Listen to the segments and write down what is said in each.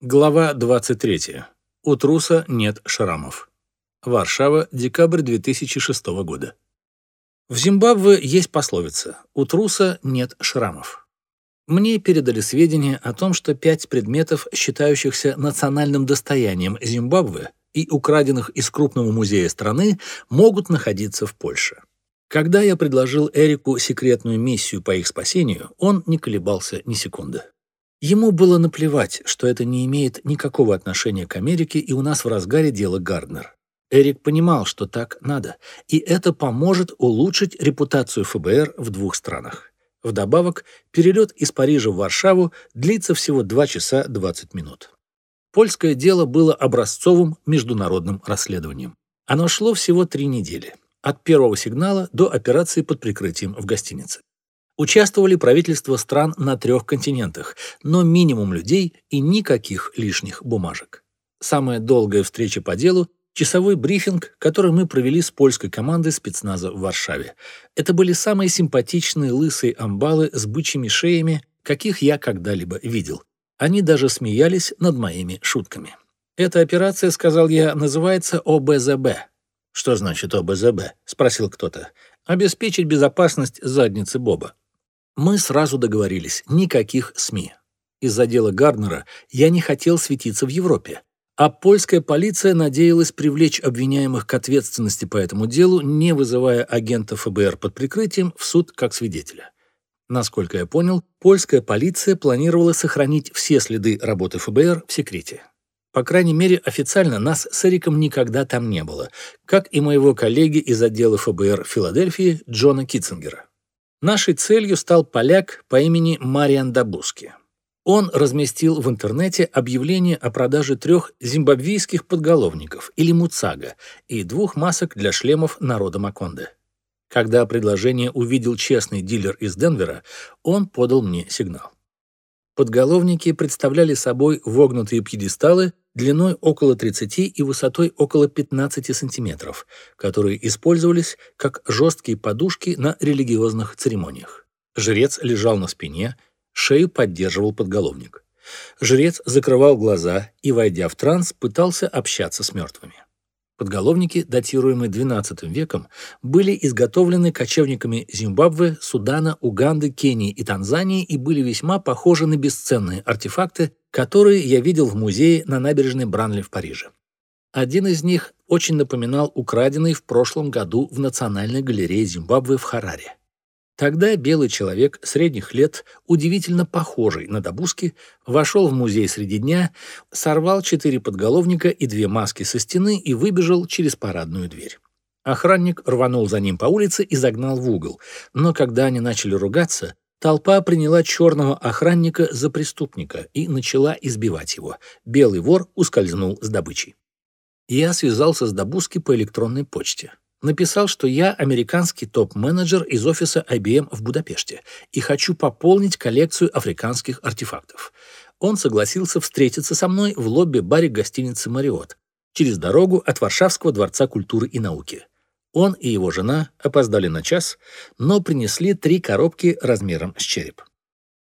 Глава 23. У труса нет шрамов. Варшава, декабрь 2006 года. В Зимбабве есть пословица «У труса нет шрамов». Мне передали сведения о том, что пять предметов, считающихся национальным достоянием Зимбабве и украденных из крупного музея страны, могут находиться в Польше. Когда я предложил Эрику секретную миссию по их спасению, он не колебался ни секунды. Ему было наплевать, что это не имеет никакого отношения к Америке, и у нас в разгаре дело Гарднер. Эрик понимал, что так надо, и это поможет улучшить репутацию ФБР в двух странах. Вдобавок, перелет из Парижа в Варшаву длится всего 2 часа 20 минут. Польское дело было образцовым международным расследованием. Оно шло всего три недели, от первого сигнала до операции под прикрытием в гостинице. Участвовали правительства стран на трех континентах, но минимум людей и никаких лишних бумажек. Самая долгая встреча по делу – часовой брифинг, который мы провели с польской командой спецназа в Варшаве. Это были самые симпатичные лысые амбалы с бычьими шеями, каких я когда-либо видел. Они даже смеялись над моими шутками. «Эта операция, — сказал я, — называется ОБЗБ». «Что значит ОБЗБ?» — спросил кто-то. «Обеспечить безопасность задницы Боба». Мы сразу договорились, никаких СМИ. Из-за дела Гарднера я не хотел светиться в Европе, а польская полиция надеялась привлечь обвиняемых к ответственности по этому делу, не вызывая агента ФБР под прикрытием в суд как свидетеля. Насколько я понял, польская полиция планировала сохранить все следы работы ФБР в секрете. По крайней мере, официально нас с Эриком никогда там не было, как и моего коллеги из отдела ФБР Филадельфии Джона Китцингера. Нашей целью стал поляк по имени Мариан Дабуски. Он разместил в интернете объявление о продаже трех зимбабвийских подголовников или муцага и двух масок для шлемов народа Маконде. Когда предложение увидел честный дилер из Денвера, он подал мне сигнал. Подголовники представляли собой вогнутые пьедесталы длиной около 30 и высотой около 15 сантиметров, которые использовались как жесткие подушки на религиозных церемониях. Жрец лежал на спине, шею поддерживал подголовник. Жрец закрывал глаза и, войдя в транс, пытался общаться с мертвыми. Подголовники, датируемые XII веком, были изготовлены кочевниками Зимбабве, Судана, Уганды, Кении и Танзании и были весьма похожи на бесценные артефакты, которые я видел в музее на набережной Бранли в Париже. Один из них очень напоминал украденный в прошлом году в Национальной галерее Зимбабве в Хараре. Тогда белый человек средних лет, удивительно похожий на Дабуски, вошел в музей среди дня, сорвал четыре подголовника и две маски со стены и выбежал через парадную дверь. Охранник рванул за ним по улице и загнал в угол, но когда они начали ругаться, толпа приняла черного охранника за преступника и начала избивать его. Белый вор ускользнул с добычей. Я связался с Дабуски по электронной почте написал, что я американский топ-менеджер из офиса IBM в Будапеште и хочу пополнить коллекцию африканских артефактов. Он согласился встретиться со мной в лобби-баре гостиницы «Мариот» через дорогу от Варшавского дворца культуры и науки. Он и его жена опоздали на час, но принесли три коробки размером с череп.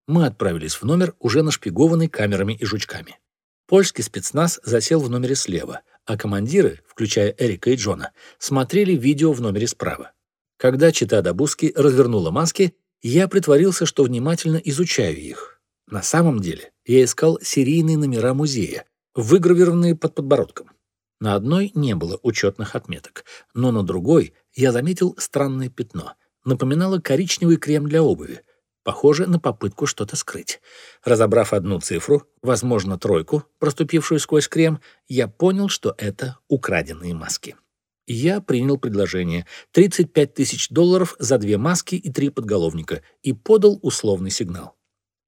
Мы отправились в номер, уже нашпигованный камерами и жучками. Польский спецназ засел в номере слева — а командиры, включая Эрика и Джона, смотрели видео в номере справа. Когда чита Дабуски развернула маски, я притворился, что внимательно изучаю их. На самом деле я искал серийные номера музея, выгравированные под подбородком. На одной не было учетных отметок, но на другой я заметил странное пятно. Напоминало коричневый крем для обуви, Похоже на попытку что-то скрыть. Разобрав одну цифру, возможно, тройку, проступившую сквозь крем, я понял, что это украденные маски. Я принял предложение 35 тысяч долларов за две маски и три подголовника и подал условный сигнал.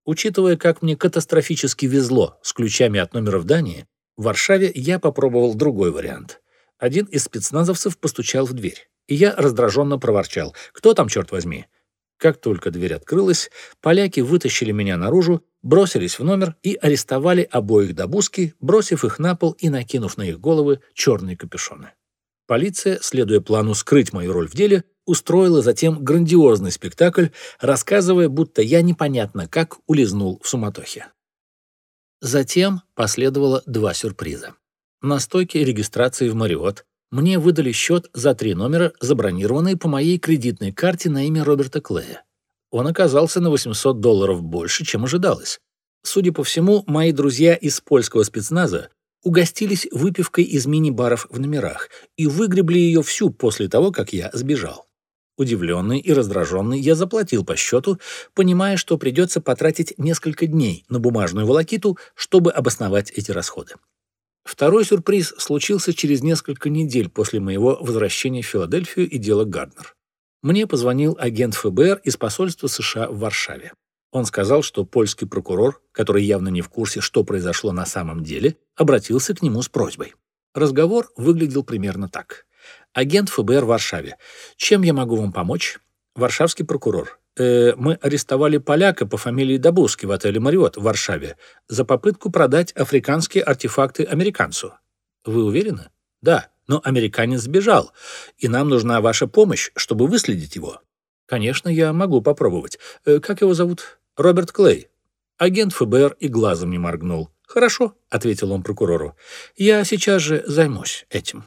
Учитывая, как мне катастрофически везло с ключами от номера в Дании, в Варшаве я попробовал другой вариант. Один из спецназовцев постучал в дверь, и я раздраженно проворчал. «Кто там, черт возьми?» Как только дверь открылась, поляки вытащили меня наружу, бросились в номер и арестовали обоих до буски, бросив их на пол и накинув на их головы черные капюшоны. Полиция, следуя плану скрыть мою роль в деле, устроила затем грандиозный спектакль, рассказывая, будто я непонятно как улизнул в суматохе. Затем последовало два сюрприза. На стойке регистрации в Мариот мне выдали счет за три номера, забронированные по моей кредитной карте на имя Роберта Клея. Он оказался на 800 долларов больше, чем ожидалось. Судя по всему, мои друзья из польского спецназа угостились выпивкой из мини-баров в номерах и выгребли ее всю после того, как я сбежал. Удивленный и раздраженный, я заплатил по счету, понимая, что придется потратить несколько дней на бумажную волокиту, чтобы обосновать эти расходы. Второй сюрприз случился через несколько недель после моего возвращения в Филадельфию и дела Гарднер. Мне позвонил агент ФБР из посольства США в Варшаве. Он сказал, что польский прокурор, который явно не в курсе, что произошло на самом деле, обратился к нему с просьбой. Разговор выглядел примерно так. Агент ФБР в Варшаве. Чем я могу вам помочь? Варшавский прокурор. Э, мы арестовали поляка по фамилии Добуски в отеле «Мариот» в Варшаве за попытку продать африканские артефакты американцу. Вы уверены? Да, но американец сбежал, и нам нужна ваша помощь, чтобы выследить его. Конечно, я могу попробовать. Э, как его зовут? Роберт Клей. Агент ФБР и глазом не моргнул. «Хорошо», — ответил он прокурору. «Я сейчас же займусь этим».